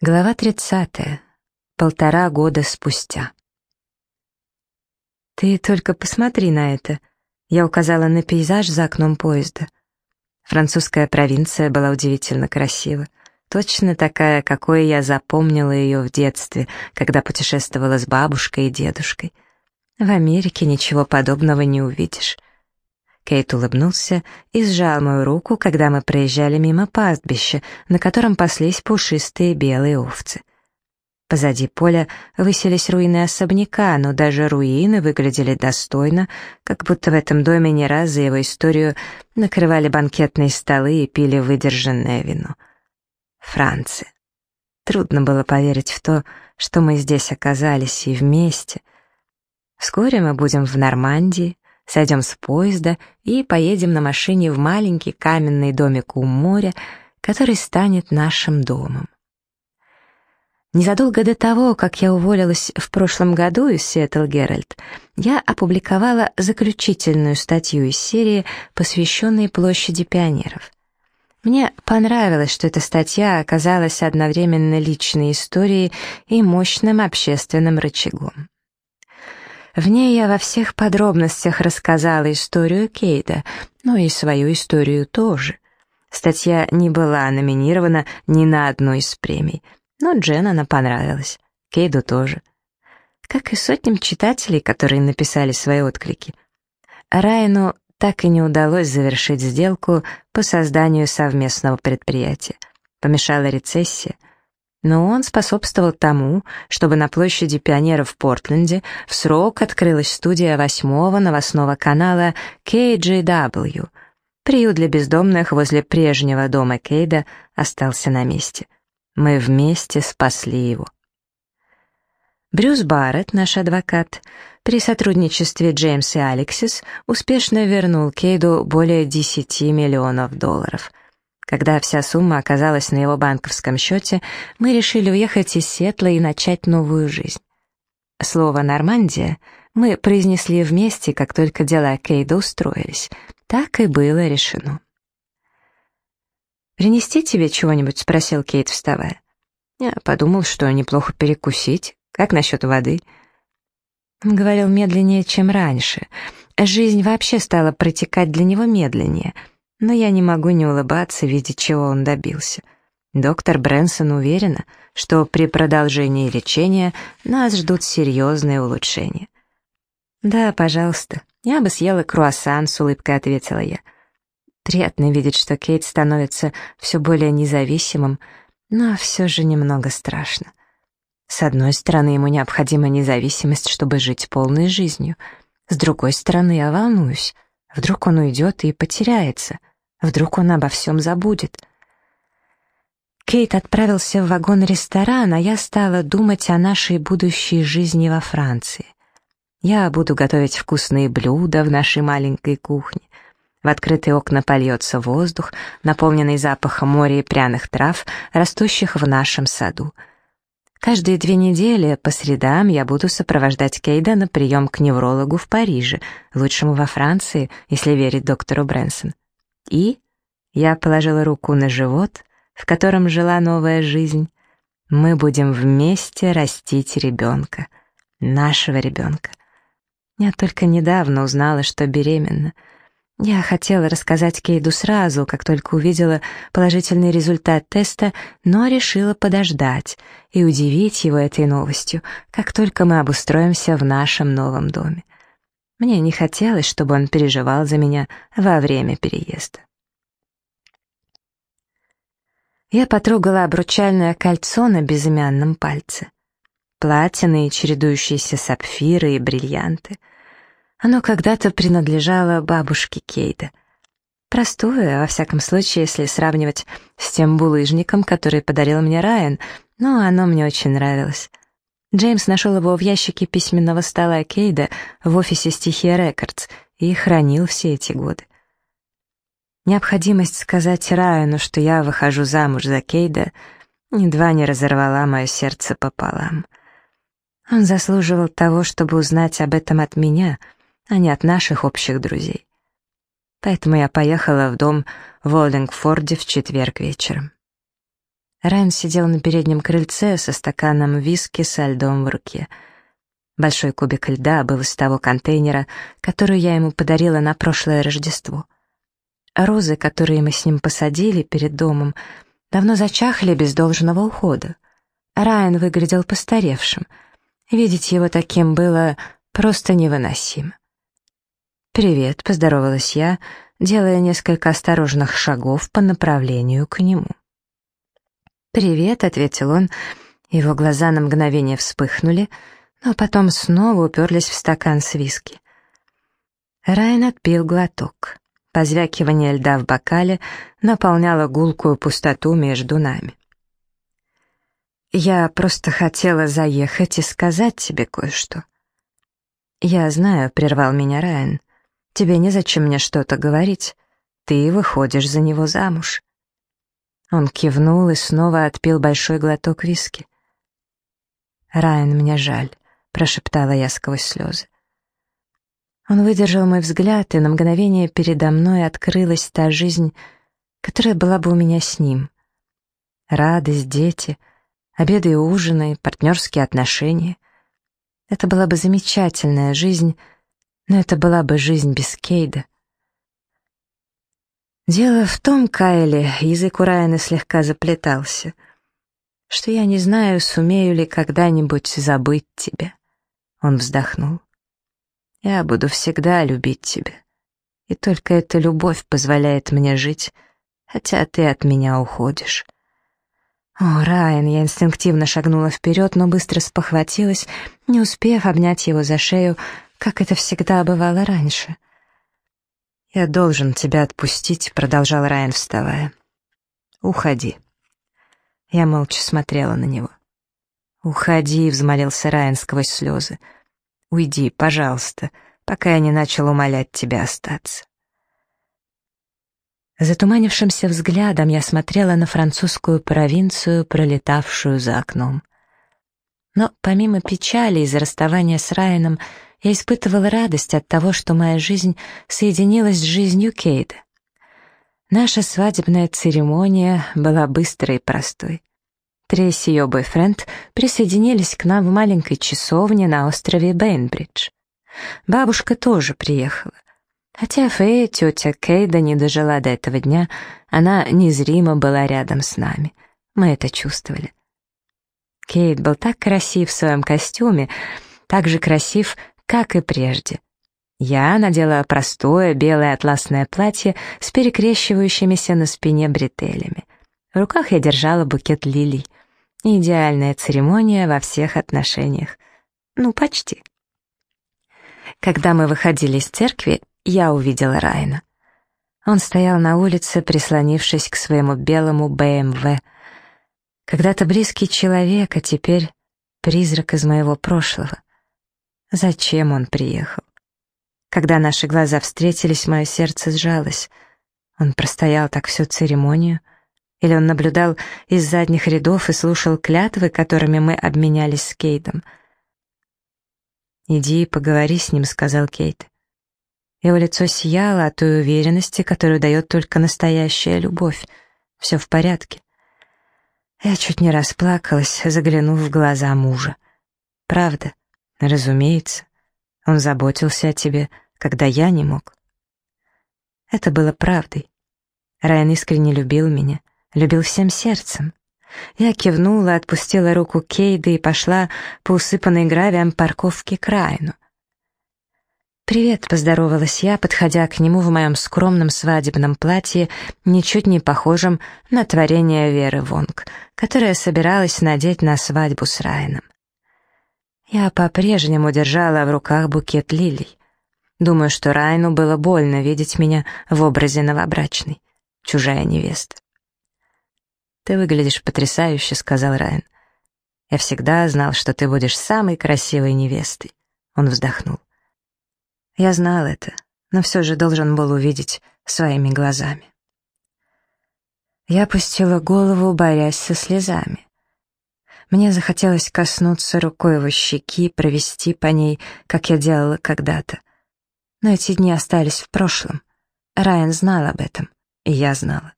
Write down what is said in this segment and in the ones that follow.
Глава 30. Полтора года спустя. «Ты только посмотри на это!» Я указала на пейзаж за окном поезда. Французская провинция была удивительно красива. Точно такая, какой я запомнила ее в детстве, когда путешествовала с бабушкой и дедушкой. В Америке ничего подобного не увидишь. Кейт улыбнулся и сжал мою руку, когда мы проезжали мимо пастбища, на котором паслись пушистые белые овцы. Позади поля высились руины особняка, но даже руины выглядели достойно, как будто в этом доме не раз за его историю накрывали банкетные столы и пили выдержанное вино. Франция. Трудно было поверить в то, что мы здесь оказались и вместе. Вскоре мы будем в Нормандии, сойдем с поезда и поедем на машине в маленький каменный домик у моря, который станет нашим домом. Незадолго до того, как я уволилась в прошлом году из Seattle Геральт, я опубликовала заключительную статью из серии, посвященной площади пионеров. Мне понравилось, что эта статья оказалась одновременно личной историей и мощным общественным рычагом. В ней я во всех подробностях рассказала историю Кейда, ну и свою историю тоже. Статья не была номинирована ни на одну из премий, но Джен она понравилась, Кейду тоже. Как и сотням читателей, которые написали свои отклики. Райану так и не удалось завершить сделку по созданию совместного предприятия. Помешала рецессия — но он способствовал тому, чтобы на площади пионеров в Портленде в срок открылась студия восьмого новостного канала KGW. Приют для бездомных возле прежнего дома Кейда остался на месте. Мы вместе спасли его. Брюс Барретт, наш адвокат, при сотрудничестве Джеймс и Алексис успешно вернул Кейду более 10 миллионов долларов — когда вся сумма оказалась на его банковском счете, мы решили уехать из Сетла и начать новую жизнь. Слово «Нормандия» мы произнесли вместе, как только дела Кейда устроились. Так и было решено. «Принести тебе чего-нибудь?» — спросил Кейт, вставая. Я подумал, что неплохо перекусить. Как насчет воды? Он говорил медленнее, чем раньше. Жизнь вообще стала протекать для него медленнее — но я не могу не улыбаться, видя, чего он добился. Доктор Брэнсон уверена, что при продолжении лечения нас ждут серьезные улучшения. «Да, пожалуйста, я бы съела круассан», — с улыбкой ответила я. Приятно видеть, что Кейт становится все более независимым, но все же немного страшно. С одной стороны, ему необходима независимость, чтобы жить полной жизнью. С другой стороны, я волнуюсь. Вдруг он уйдет и потеряется. Вдруг он обо всем забудет. Кейт отправился в вагон-ресторан, а я стала думать о нашей будущей жизни во Франции. Я буду готовить вкусные блюда в нашей маленькой кухне. В открытые окна польется воздух, наполненный запахом моря и пряных трав, растущих в нашем саду. Каждые две недели по средам я буду сопровождать Кейда на прием к неврологу в Париже, лучшему во Франции, если верить доктору Брэнсон. И я положила руку на живот, в котором жила новая жизнь. Мы будем вместе растить ребенка, нашего ребенка. Я только недавно узнала, что беременна. Я хотела рассказать Кейду сразу, как только увидела положительный результат теста, но решила подождать и удивить его этой новостью, как только мы обустроимся в нашем новом доме. Мне не хотелось, чтобы он переживал за меня во время переезда. Я потрогала обручальное кольцо на безымянном пальце. Платины чередующиеся сапфиры и бриллианты. Оно когда-то принадлежало бабушке Кейда. Простое, во всяком случае, если сравнивать с тем булыжником, который подарил мне Райан, но оно мне очень нравилось. Джеймс нашел его в ящике письменного стола Кейда в офисе «Стихия Рекордс» и хранил все эти годы. Необходимость сказать Райану, что я выхожу замуж за Кейда, едва не разорвала мое сердце пополам. Он заслуживал того, чтобы узнать об этом от меня, а не от наших общих друзей. Поэтому я поехала в дом в Олдингфорде в четверг вечером. Райан сидел на переднем крыльце со стаканом виски со льдом в руке. Большой кубик льда был из того контейнера, который я ему подарила на прошлое Рождество. Розы, которые мы с ним посадили перед домом, давно зачахли без должного ухода. Райан выглядел постаревшим. Видеть его таким было просто невыносимо. «Привет», — поздоровалась я, делая несколько осторожных шагов по направлению к нему. «Привет», — ответил он. Его глаза на мгновение вспыхнули, но потом снова уперлись в стакан с виски. Райан отпил глоток. Позвякивание льда в бокале наполняло гулкую пустоту между нами. «Я просто хотела заехать и сказать тебе кое-что». «Я знаю», — прервал меня Райан. «Тебе незачем мне что-то говорить. Ты выходишь за него замуж». Он кивнул и снова отпил большой глоток виски. «Райан, мне жаль», — прошептала я сквозь слезы. Он выдержал мой взгляд, и на мгновение передо мной открылась та жизнь, которая была бы у меня с ним. Радость, дети, обеды и ужины, партнерские отношения. Это была бы замечательная жизнь, но это была бы жизнь без Кейда. Дело в том, Кайли, язык у Райана слегка заплетался, что я не знаю, сумею ли когда-нибудь забыть тебя. Он вздохнул. Я буду всегда любить тебя. И только эта любовь позволяет мне жить, хотя ты от меня уходишь. О, Райан, я инстинктивно шагнула вперед, но быстро спохватилась, не успев обнять его за шею, как это всегда бывало раньше — «Я должен тебя отпустить», — продолжал Райан, вставая. «Уходи». Я молча смотрела на него. «Уходи», — взмолился Райан сквозь слезы. «Уйди, пожалуйста, пока я не начал умолять тебя остаться». Затуманившимся взглядом я смотрела на французскую провинцию, пролетавшую за окном. Но помимо печали из-за расставания с Райаном, я испытывала радость от того, что моя жизнь соединилась с жизнью Кейда. Наша свадебная церемония была быстрой и простой. Трейси и ее бойфренд присоединились к нам в маленькой часовне на острове Бейнбридж. Бабушка тоже приехала. Хотя Фея, тетя Кейда, не дожила до этого дня, она незримо была рядом с нами. Мы это чувствовали. Кейт был так красив в своем костюме, так же красив, как и прежде. Я надела простое белое атласное платье с перекрещивающимися на спине бретелями. В руках я держала букет лилий. Идеальная церемония во всех отношениях. Ну, почти. Когда мы выходили из церкви, я увидела Райна. Он стоял на улице, прислонившись к своему белому БМВ. Когда-то близкий человек, а теперь призрак из моего прошлого. Зачем он приехал? Когда наши глаза встретились, мое сердце сжалось. Он простоял так всю церемонию? Или он наблюдал из задних рядов и слушал клятвы, которыми мы обменялись с Кейтом? «Иди и поговори с ним», — сказал Кейт. Его лицо сияло от той уверенности, которую дает только настоящая любовь. Все в порядке. Я чуть не расплакалась, заглянув в глаза мужа. Правда, Разумеется, он заботился о тебе, когда я не мог. Это было правдой. Райан искренне любил меня, любил всем сердцем. Я кивнула, отпустила руку Кейда и пошла по усыпанной гравием парковке к Райну. «Привет», — поздоровалась я, подходя к нему в моем скромном свадебном платье, ничуть не похожем на творение Веры Вонг, которая собиралась надеть на свадьбу с Райаном. Я по-прежнему держала в руках букет лилий. Думаю, что Райну было больно видеть меня в образе новобрачной, чужая невеста. «Ты выглядишь потрясающе», — сказал Райан. «Я всегда знал, что ты будешь самой красивой невестой». Он вздохнул. «Я знал это, но все же должен был увидеть своими глазами». Я опустила голову, борясь со слезами. Мне захотелось коснуться рукой его щеки, провести по ней, как я делала когда-то. Но эти дни остались в прошлом. Райан знал об этом, и я знала.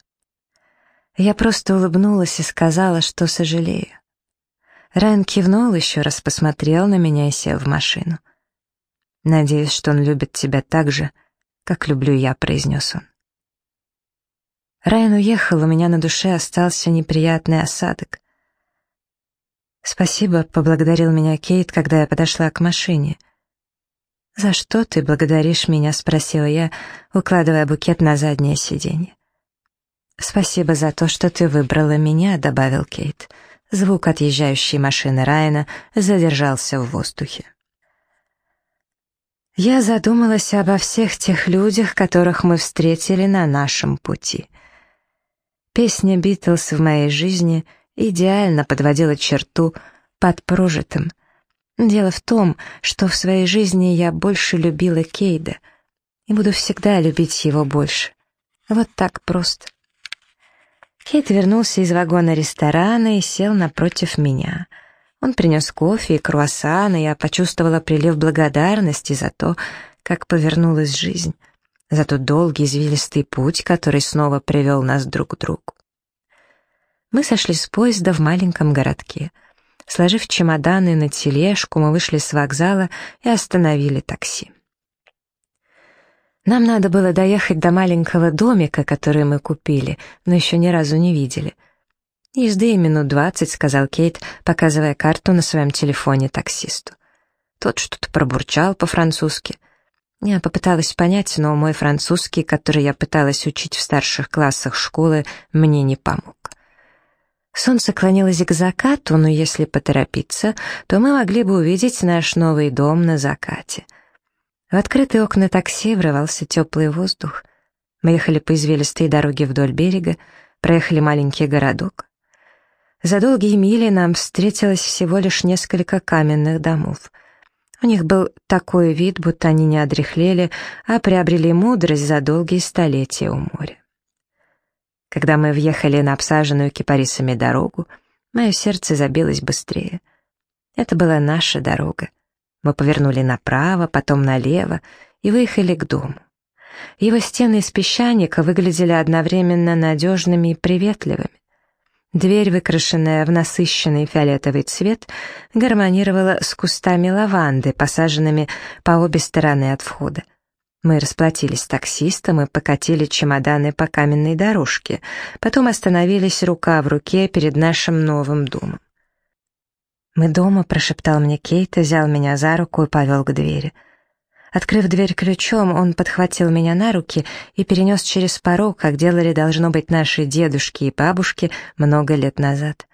Я просто улыбнулась и сказала, что сожалею. Райан кивнул, еще раз посмотрел на меня и сел в машину. «Надеюсь, что он любит тебя так же, как люблю я», — произнес он. Райан уехал, у меня на душе остался неприятный осадок. «Спасибо», — поблагодарил меня Кейт, когда я подошла к машине. «За что ты благодаришь меня?» — спросила я, укладывая букет на заднее сиденье. «Спасибо за то, что ты выбрала меня», — добавил Кейт. Звук отъезжающей машины Райана задержался в воздухе. Я задумалась обо всех тех людях, которых мы встретили на нашем пути. Песня «Битлз» в моей жизни идеально подводила черту под прожитым. Дело в том, что в своей жизни я больше любила Кейда и буду всегда любить его больше. Вот так просто. Кейт вернулся из вагона ресторана и сел напротив меня. Он принес кофе и круассаны, и я почувствовала прилив благодарности за то, как повернулась жизнь, за тот долгий извилистый путь, который снова привел нас друг к другу. Мы сошли с поезда в маленьком городке. Сложив чемоданы на тележку, мы вышли с вокзала и остановили такси. Нам надо было доехать до маленького домика, который мы купили, но еще ни разу не видели. «Езды минут двадцать», — сказал Кейт, показывая карту на своем телефоне таксисту. Тот что-то пробурчал по-французски. Я попыталась понять, но мой французский, который я пыталась учить в старших классах школы, мне не помог. Солнце клонилось к закату, но если поторопиться, то мы могли бы увидеть наш новый дом на закате — в открытые окна такси врывался теплый воздух. Мы ехали по извилистой дороге вдоль берега, проехали маленький городок. За долгие мили нам встретилось всего лишь несколько каменных домов. У них был такой вид, будто они не одряхлели, а приобрели мудрость за долгие столетия у моря. Когда мы въехали на обсаженную кипарисами дорогу, мое сердце забилось быстрее. Это была наша дорога. Мы повернули направо, потом налево и выехали к дому. Его стены из песчаника выглядели одновременно надежными и приветливыми. Дверь, выкрашенная в насыщенный фиолетовый цвет, гармонировала с кустами лаванды, посаженными по обе стороны от входа. Мы расплатились с таксистом и покатили чемоданы по каменной дорожке, потом остановились рука в руке перед нашим новым домом. «Мы дома», — прошептал мне Кейт, взял меня за руку и повел к двери. Открыв дверь ключом, он подхватил меня на руки и перенес через порог, как делали, должно быть, наши дедушки и бабушки много лет назад.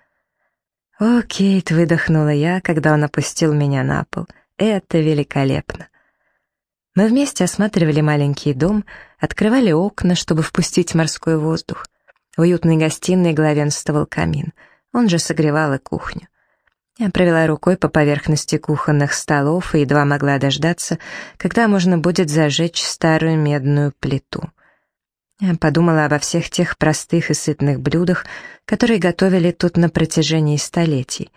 «О, Кейт!» — выдохнула я, когда он опустил меня на пол. «Это великолепно!» Мы вместе осматривали маленький дом, открывали окна, чтобы впустить морской воздух. В уютной гостиной главенствовал камин. Он же согревал и кухню. Я провела рукой по поверхности кухонных столов и едва могла дождаться, когда можно будет зажечь старую медную плиту. Я подумала обо всех тех простых и сытных блюдах, которые готовили тут на протяжении столетий.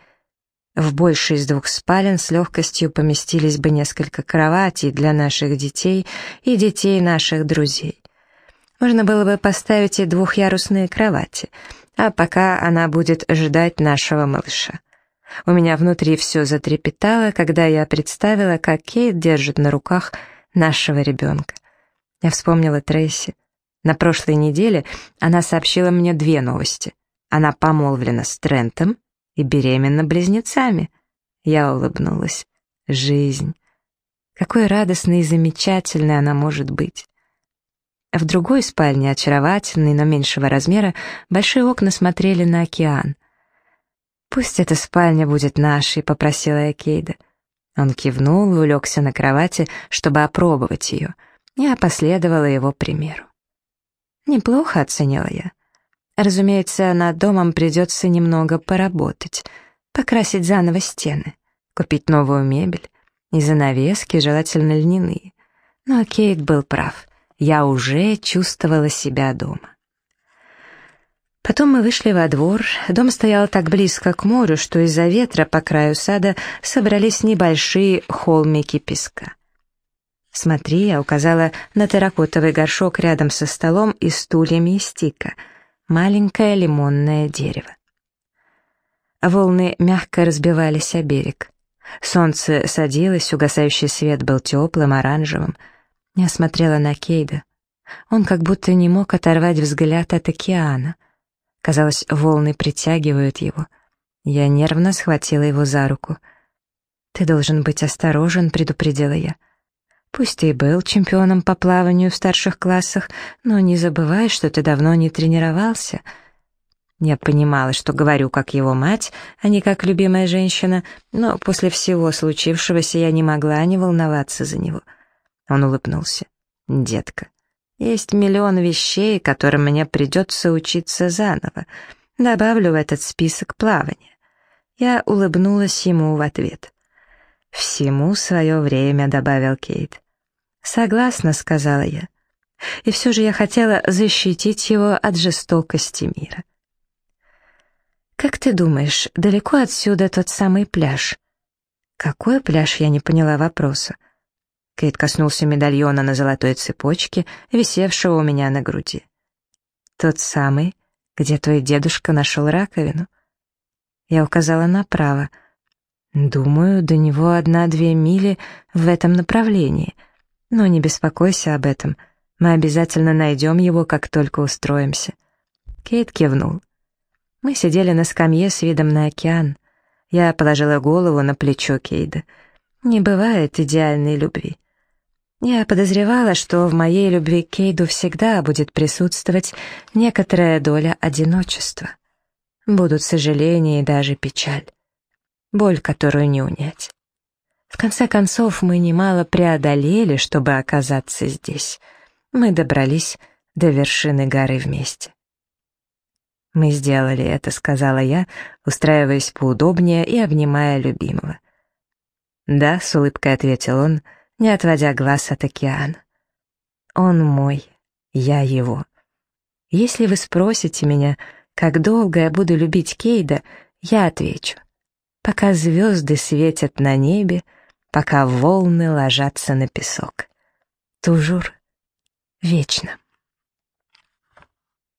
В большей из двух спален с легкостью поместились бы несколько кроватей для наших детей и детей наших друзей. Можно было бы поставить и двухъярусные кровати, а пока она будет ждать нашего малыша. У меня внутри все затрепетало, когда я представила, как Кейт держит на руках нашего ребенка. Я вспомнила Трейси. На прошлой неделе она сообщила мне две новости. Она помолвлена с Трентом и беременна близнецами. Я улыбнулась. Жизнь. Какой радостной и замечательной она может быть. В другой спальне, очаровательной, но меньшего размера, большие окна смотрели на океан. «Пусть эта спальня будет нашей», — попросила я Кейда. Он кивнул и улегся на кровати, чтобы опробовать ее. Я последовала его примеру. Неплохо оценила я. Разумеется, над домом придется немного поработать, покрасить заново стены, купить новую мебель и занавески, желательно льняные. Но Кейт был прав. Я уже чувствовала себя дома. Потом мы вышли во двор. Дом стоял так близко к морю, что из-за ветра по краю сада собрались небольшие холмики песка. «Смотри», — я указала на терракотовый горшок рядом со столом и стульями из стика. Маленькое лимонное дерево. Волны мягко разбивались о берег. Солнце садилось, угасающий свет был теплым, оранжевым. Я смотрела на Кейда. Он как будто не мог оторвать взгляд от океана. Казалось, волны притягивают его. Я нервно схватила его за руку. «Ты должен быть осторожен», — предупредила я. «Пусть и был чемпионом по плаванию в старших классах, но не забывай, что ты давно не тренировался». Я понимала, что говорю как его мать, а не как любимая женщина, но после всего случившегося я не могла не волноваться за него. Он улыбнулся. «Детка, есть миллион вещей, которым мне придется учиться заново. Добавлю в этот список плавание». Я улыбнулась ему в ответ. «Всему свое время», — добавил Кейт. «Согласна», — сказала я. И все же я хотела защитить его от жестокости мира. «Как ты думаешь, далеко отсюда тот самый пляж?» «Какой пляж?» — я не поняла вопроса. Кейт коснулся медальона на золотой цепочке, висевшего у меня на груди. «Тот самый, где твой дедушка нашел раковину?» Я указала направо. «Думаю, до него одна-две мили в этом направлении. Но не беспокойся об этом. Мы обязательно найдем его, как только устроимся». Кейт кивнул. Мы сидели на скамье с видом на океан. Я положила голову на плечо Кейда. Не бывает идеальной любви. Я подозревала, что в моей любви к Кейду всегда будет присутствовать некоторая доля одиночества. Будут сожаления и даже печаль. Боль, которую не унять. В конце концов, мы немало преодолели, чтобы оказаться здесь. Мы добрались до вершины горы вместе. «Мы сделали это», — сказала я, устраиваясь поудобнее и обнимая любимого. «Да», — с улыбкой ответил он, не отводя глаз от океана. «Он мой, я его. Если вы спросите меня, как долго я буду любить Кейда, я отвечу. Пока звезды светят на небе, пока волны ложатся на песок. Тужур. Вечно.